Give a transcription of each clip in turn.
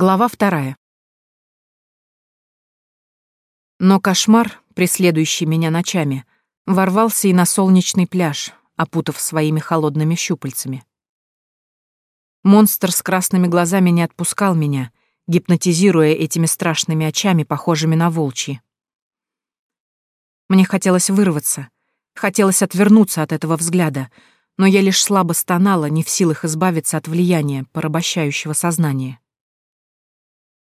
Глава вторая. Но кошмар, преследующий меня ночами, ворвался и на солнечный пляж, опутав своими холодными щупальцами. Монстр с красными глазами не отпускал меня, гипнотизируя этими страшными очами, похожими на волчьи. Мне хотелось вырваться, хотелось отвернуться от этого взгляда, но я лишь слабо стонала, не в силах избавиться от влияния, порабощающего сознание.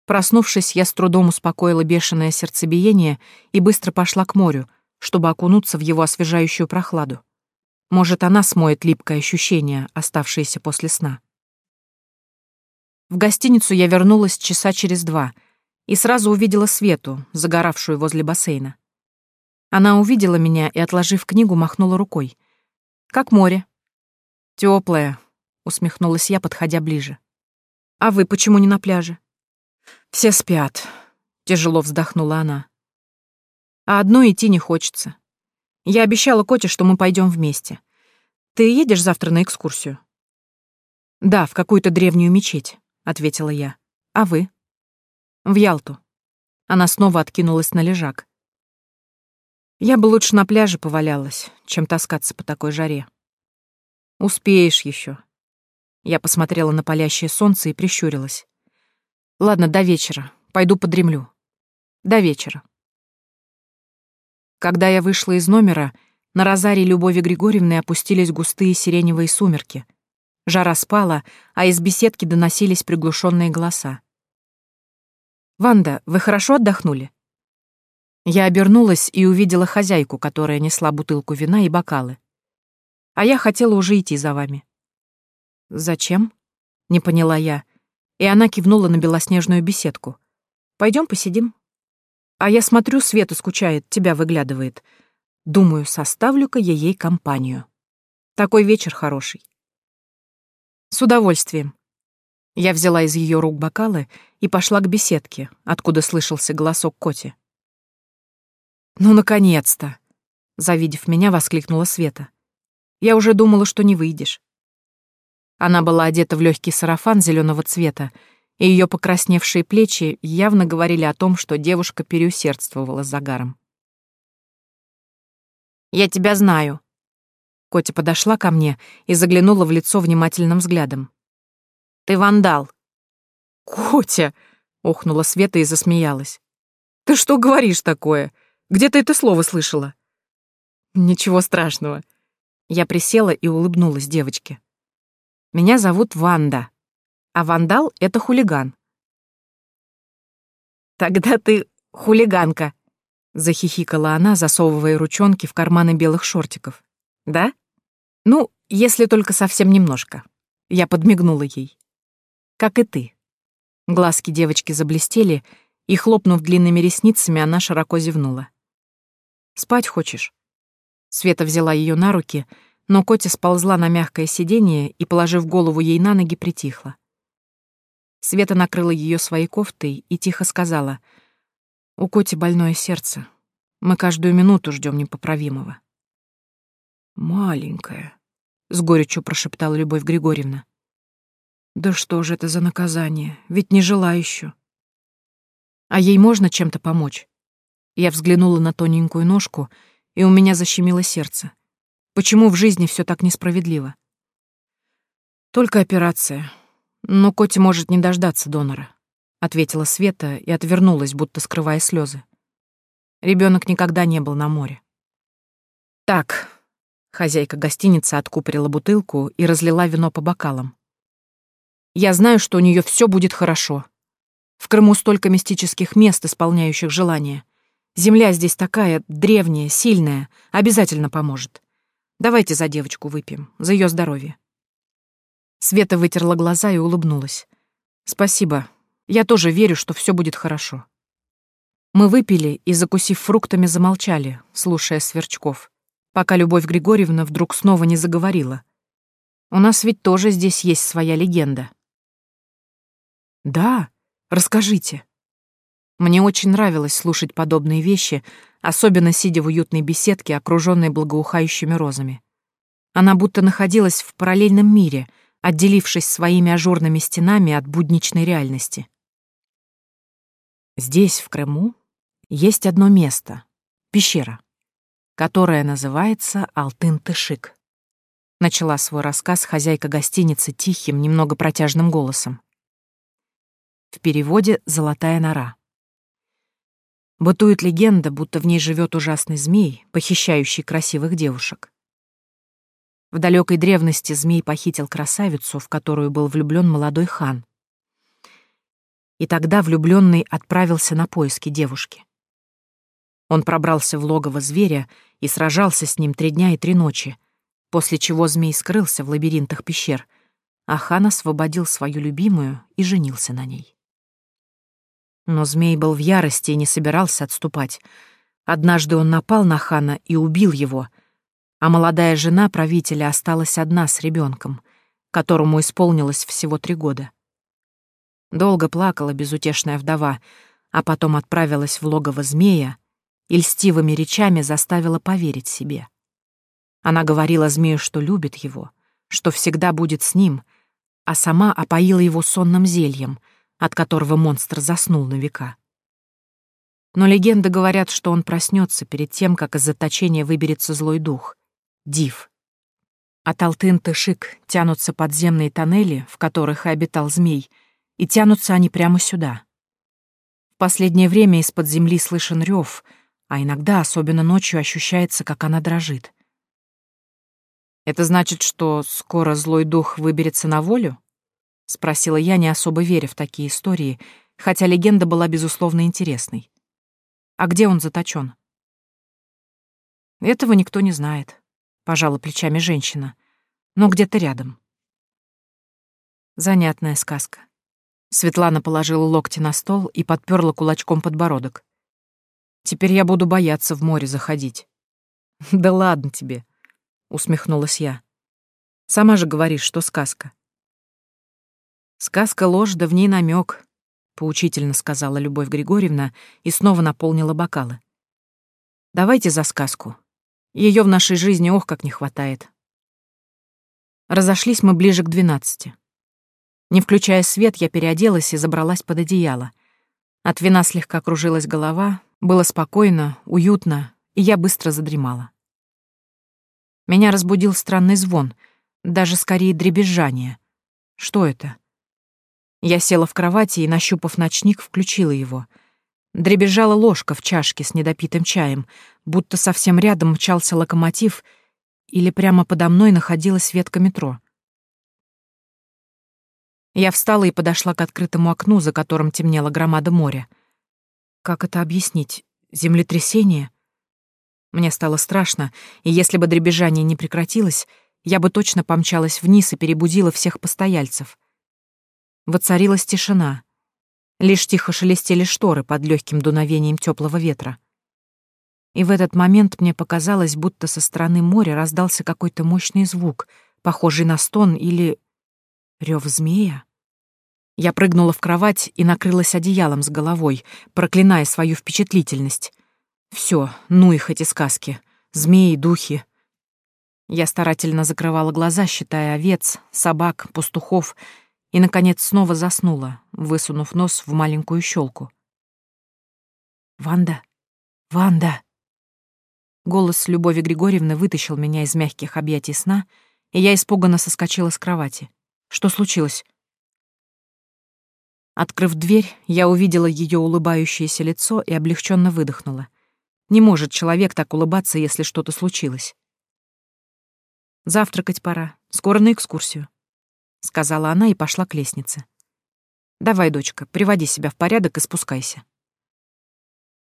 Проснувшись, я с трудом успокоила бешеное сердцебиение и быстро пошла к морю, чтобы окунуться в его освежающую прохладу. Может, она смоет липкое ощущение, оставшееся после сна. В гостиницу я вернулась часа через два и сразу увидела Свету, загоравшую возле бассейна. Она увидела меня и, отложив книгу, махнула рукой. «Как море?» «Тёплое», — усмехнулась я, подходя ближе. «А вы почему не на пляже?» «Все спят», — тяжело вздохнула она. «А одной идти не хочется. Я обещала Коте, что мы пойдем вместе. Ты едешь завтра на экскурсию?» «Да, в какую-то древнюю мечеть» ответила я. А вы? В Ялту. Она снова откинулась на лежак. Я бы лучше на пляже повалялась, чем таскаться по такой жаре. Успеешь еще. Я посмотрела на палящее солнце и прищурилась. Ладно, до вечера. Пойду подремлю. До вечера. Когда я вышла из номера, на розаре Любови Григорьевны опустились густые сиреневые сумерки — Жара спала, а из беседки доносились приглушенные голоса. «Ванда, вы хорошо отдохнули?» Я обернулась и увидела хозяйку, которая несла бутылку вина и бокалы. А я хотела уже идти за вами. «Зачем?» — не поняла я. И она кивнула на белоснежную беседку. Пойдем посидим?» А я смотрю, Света скучает, тебя выглядывает. Думаю, составлю-ка я ей компанию. Такой вечер хороший. С удовольствием. Я взяла из ее рук бокалы и пошла к беседке, откуда слышался голосок Коти. «Ну, наконец-то!» — завидев меня, воскликнула Света. «Я уже думала, что не выйдешь». Она была одета в легкий сарафан зеленого цвета, и ее покрасневшие плечи явно говорили о том, что девушка переусердствовала с загаром. «Я тебя знаю», Котя подошла ко мне и заглянула в лицо внимательным взглядом. «Ты вандал!» «Котя!» — охнула Света и засмеялась. «Ты что говоришь такое? Где ты это слово слышала?» «Ничего страшного». Я присела и улыбнулась девочке. «Меня зовут Ванда, а вандал — это хулиган». «Тогда ты хулиганка», — захихикала она, засовывая ручонки в карманы белых шортиков. Да? Ну, если только совсем немножко. Я подмигнула ей. Как и ты. Глазки девочки заблестели, и, хлопнув длинными ресницами, она широко зевнула. «Спать хочешь?» Света взяла ее на руки, но Котя сползла на мягкое сиденье и, положив голову ей на ноги, притихла. Света накрыла ее своей кофтой и тихо сказала, «У Коти больное сердце. Мы каждую минуту ждем непоправимого». «Маленькая», — с горечью прошептала Любовь Григорьевна. «Да что же это за наказание? Ведь не жила еще». «А ей можно чем-то помочь?» Я взглянула на тоненькую ножку, и у меня защемило сердце. Почему в жизни все так несправедливо? «Только операция. Но Коти может не дождаться донора», — ответила Света и отвернулась, будто скрывая слезы. Ребенок никогда не был на море. «Так, Хозяйка гостиницы откупорила бутылку и разлила вино по бокалам. «Я знаю, что у нее все будет хорошо. В Крыму столько мистических мест, исполняющих желания. Земля здесь такая древняя, сильная, обязательно поможет. Давайте за девочку выпьем, за ее здоровье». Света вытерла глаза и улыбнулась. «Спасибо. Я тоже верю, что все будет хорошо». Мы выпили и, закусив фруктами, замолчали, слушая сверчков пока Любовь Григорьевна вдруг снова не заговорила. У нас ведь тоже здесь есть своя легенда. Да, расскажите. Мне очень нравилось слушать подобные вещи, особенно сидя в уютной беседке, окруженной благоухающими розами. Она будто находилась в параллельном мире, отделившись своими ажурными стенами от будничной реальности. Здесь, в Крыму, есть одно место — пещера, которая называется Алтын-Тышик. Начала свой рассказ хозяйка гостиницы тихим, немного протяжным голосом. В переводе «Золотая нора». Бытует легенда, будто в ней живет ужасный змей, похищающий красивых девушек. В далекой древности змей похитил красавицу, в которую был влюблен молодой хан. И тогда влюбленный отправился на поиски девушки. Он пробрался в логово зверя и сражался с ним три дня и три ночи, после чего змей скрылся в лабиринтах пещер, а хан освободил свою любимую и женился на ней. Но змей был в ярости и не собирался отступать. Однажды он напал на хана и убил его, а молодая жена правителя осталась одна с ребенком, которому исполнилось всего три года. Долго плакала безутешная вдова, а потом отправилась в логово змея и льстивыми речами заставила поверить себе. Она говорила змею, что любит его, что всегда будет с ним, а сама опоила его сонным зельем — от которого монстр заснул на века. Но легенды говорят, что он проснется перед тем, как из заточения выберется злой дух — Див. От Алтын-Тышик тянутся подземные тоннели, в которых и обитал змей, и тянутся они прямо сюда. В последнее время из-под земли слышен рев, а иногда, особенно ночью, ощущается, как она дрожит. Это значит, что скоро злой дух выберется на волю? — спросила я, не особо веря в такие истории, хотя легенда была, безусловно, интересной. «А где он заточен? «Этого никто не знает», — пожала плечами женщина, «но где-то рядом». Занятная сказка. Светлана положила локти на стол и подперла кулачком подбородок. «Теперь я буду бояться в море заходить». «Да ладно тебе», — усмехнулась я. «Сама же говоришь, что сказка». «Сказка ложь, да в ней намек, поучительно сказала Любовь Григорьевна и снова наполнила бокалы. «Давайте за сказку. Ее в нашей жизни ох как не хватает». Разошлись мы ближе к двенадцати. Не включая свет, я переоделась и забралась под одеяло. От вина слегка кружилась голова, было спокойно, уютно, и я быстро задремала. Меня разбудил странный звон, даже скорее дребезжание. Что это? Я села в кровати и, нащупав ночник, включила его. Дребезжала ложка в чашке с недопитым чаем, будто совсем рядом мчался локомотив или прямо подо мной находилась ветка метро. Я встала и подошла к открытому окну, за которым темнела громада моря. Как это объяснить? Землетрясение? Мне стало страшно, и если бы дребезжание не прекратилось, я бы точно помчалась вниз и перебудила всех постояльцев. Воцарилась тишина. Лишь тихо шелестели шторы под легким дуновением теплого ветра. И в этот момент мне показалось, будто со стороны моря раздался какой-то мощный звук, похожий на стон или... рев змея. Я прыгнула в кровать и накрылась одеялом с головой, проклиная свою впечатлительность. Все, ну их эти сказки. Змеи, духи. Я старательно закрывала глаза, считая овец, собак, пастухов и, наконец, снова заснула, высунув нос в маленькую щелку. «Ванда! Ванда!» Голос Любови Григорьевны вытащил меня из мягких объятий сна, и я испуганно соскочила с кровати. Что случилось? Открыв дверь, я увидела ее улыбающееся лицо и облегченно выдохнула. Не может человек так улыбаться, если что-то случилось. Завтракать пора. Скоро на экскурсию сказала она и пошла к лестнице. Давай, дочка, приводи себя в порядок и спускайся.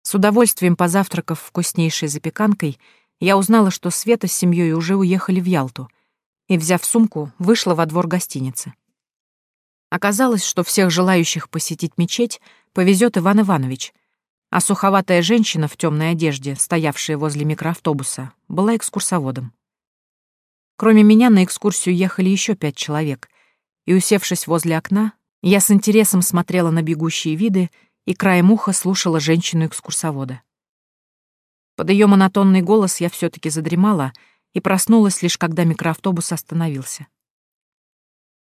С удовольствием позавтракав вкуснейшей запеканкой, я узнала, что Света с семьей уже уехали в Ялту, и, взяв сумку, вышла во двор гостиницы. Оказалось, что всех желающих посетить мечеть повезет Иван Иванович, а суховатая женщина в темной одежде, стоявшая возле микроавтобуса, была экскурсоводом. Кроме меня на экскурсию ехали еще пять человек, и, усевшись возле окна, я с интересом смотрела на бегущие виды и краем уха слушала женщину-экскурсовода. Под ее монотонный голос я все таки задремала и проснулась лишь когда микроавтобус остановился.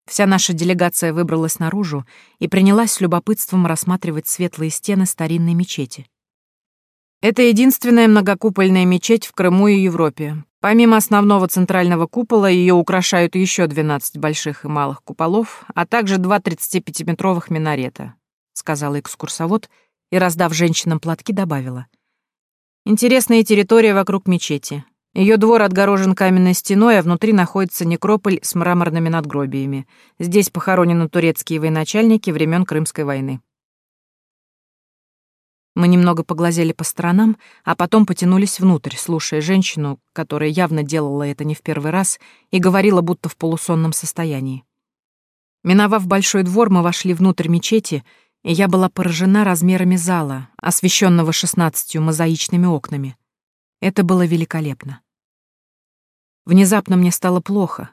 Вся наша делегация выбралась наружу и принялась с любопытством рассматривать светлые стены старинной мечети. Это единственная многокупольная мечеть в Крыму и Европе. Помимо основного центрального купола, ее украшают еще 12 больших и малых куполов, а также два 35-метровых минарета, сказала экскурсовод и, раздав женщинам платки, добавила. Интересная территория вокруг мечети. Ее двор отгорожен каменной стеной, а внутри находится некрополь с мраморными надгробиями. Здесь похоронены турецкие военачальники времен Крымской войны. Мы немного поглазели по сторонам, а потом потянулись внутрь, слушая женщину, которая явно делала это не в первый раз и говорила будто в полусонном состоянии. Миновав большой двор, мы вошли внутрь мечети, и я была поражена размерами зала, освещенного шестнадцатью мозаичными окнами. Это было великолепно. Внезапно мне стало плохо.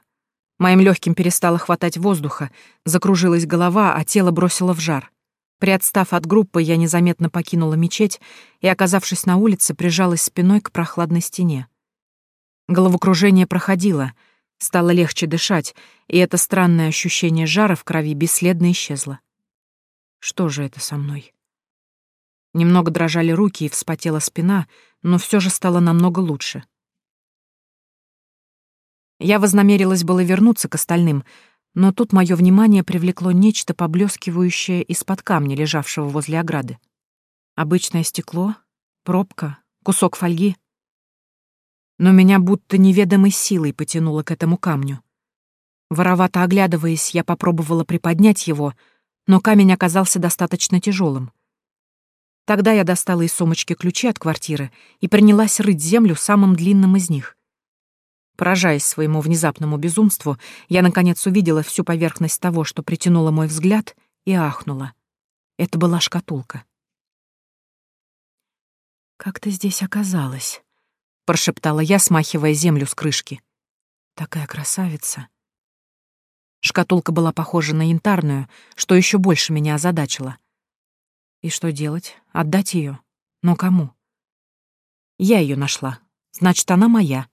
Моим легким перестало хватать воздуха, закружилась голова, а тело бросило в жар. Приотстав от группы, я незаметно покинула мечеть и, оказавшись на улице, прижалась спиной к прохладной стене. Головокружение проходило, стало легче дышать, и это странное ощущение жара в крови бесследно исчезло. Что же это со мной? Немного дрожали руки и вспотела спина, но все же стало намного лучше. Я вознамерилась было вернуться к остальным, но тут мое внимание привлекло нечто поблескивающее из-под камня, лежавшего возле ограды. Обычное стекло, пробка, кусок фольги. Но меня будто неведомой силой потянуло к этому камню. Воровато оглядываясь, я попробовала приподнять его, но камень оказался достаточно тяжелым. Тогда я достала из сумочки ключи от квартиры и принялась рыть землю самым длинным из них. Поражаясь своему внезапному безумству, я наконец увидела всю поверхность того, что притянуло мой взгляд, и ахнула. Это была шкатулка. «Как ты здесь оказалась?» — прошептала я, смахивая землю с крышки. «Такая красавица». Шкатулка была похожа на янтарную, что еще больше меня озадачило. И что делать? Отдать ее? Но кому? Я ее нашла. Значит, она моя,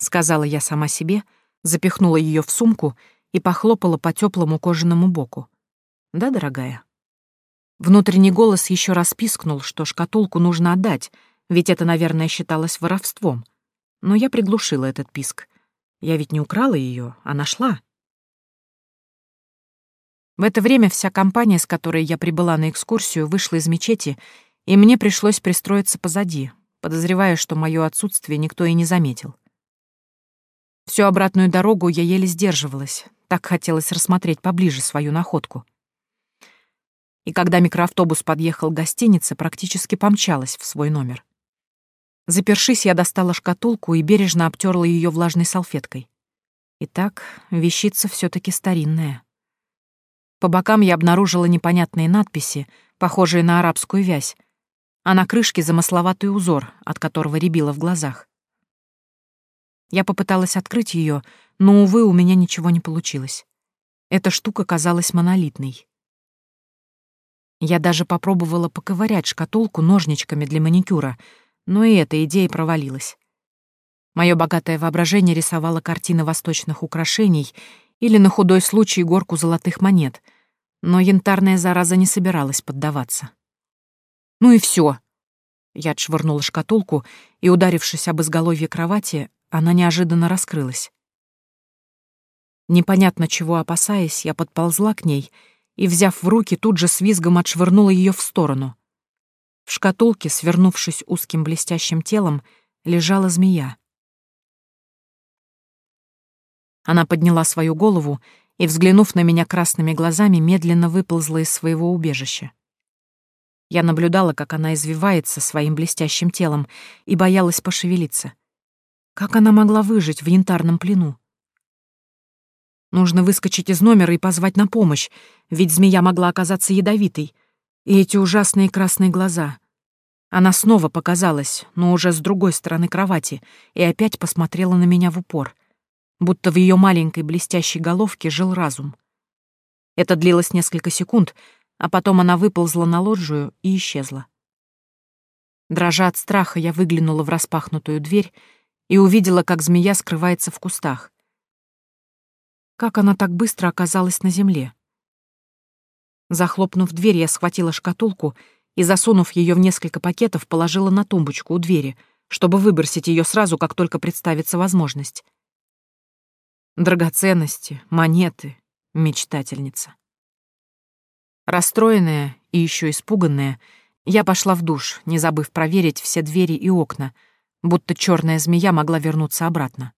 сказала я сама себе, запихнула ее в сумку и похлопала по теплому кожаному боку. Да, дорогая? Внутренний голос еще раз пискнул, что шкатулку нужно отдать, ведь это, наверное, считалось воровством. Но я приглушила этот писк. Я ведь не украла ее, а нашла. В это время вся компания, с которой я прибыла на экскурсию, вышла из мечети, и мне пришлось пристроиться позади, подозревая, что мое отсутствие никто и не заметил. Всю обратную дорогу я еле сдерживалась, так хотелось рассмотреть поближе свою находку. И когда микроавтобус подъехал к гостинице, практически помчалась в свой номер. Запершись, я достала шкатулку и бережно обтерла ее влажной салфеткой. Итак, вещица все таки старинная. По бокам я обнаружила непонятные надписи, похожие на арабскую вязь, а на крышке замысловатый узор, от которого рябило в глазах. Я попыталась открыть ее, но, увы, у меня ничего не получилось. Эта штука казалась монолитной. Я даже попробовала поковырять шкатулку ножничками для маникюра, но и эта идея провалилась. Мое богатое воображение рисовало картины восточных украшений или на худой случай горку золотых монет, но янтарная зараза не собиралась поддаваться. «Ну и все. Я отшвырнула шкатулку, и, ударившись об изголовье кровати, она неожиданно раскрылась. Непонятно чего опасаясь, я подползла к ней и, взяв в руки, тут же с визгом отшвырнула ее в сторону. В шкатулке, свернувшись узким блестящим телом, лежала змея. Она подняла свою голову и, взглянув на меня красными глазами, медленно выползла из своего убежища. Я наблюдала, как она извивается своим блестящим телом, и боялась пошевелиться. Как она могла выжить в янтарном плену? Нужно выскочить из номера и позвать на помощь, ведь змея могла оказаться ядовитой. И эти ужасные красные глаза. Она снова показалась, но уже с другой стороны кровати, и опять посмотрела на меня в упор будто в ее маленькой блестящей головке жил разум. Это длилось несколько секунд, а потом она выползла на лоджию и исчезла. Дрожа от страха, я выглянула в распахнутую дверь и увидела, как змея скрывается в кустах. Как она так быстро оказалась на земле? Захлопнув дверь, я схватила шкатулку и, засунув ее в несколько пакетов, положила на тумбочку у двери, чтобы выбросить ее сразу, как только представится возможность. Драгоценности, монеты, мечтательница. Расстроенная и еще испуганная, я пошла в душ, не забыв проверить все двери и окна, будто черная змея могла вернуться обратно.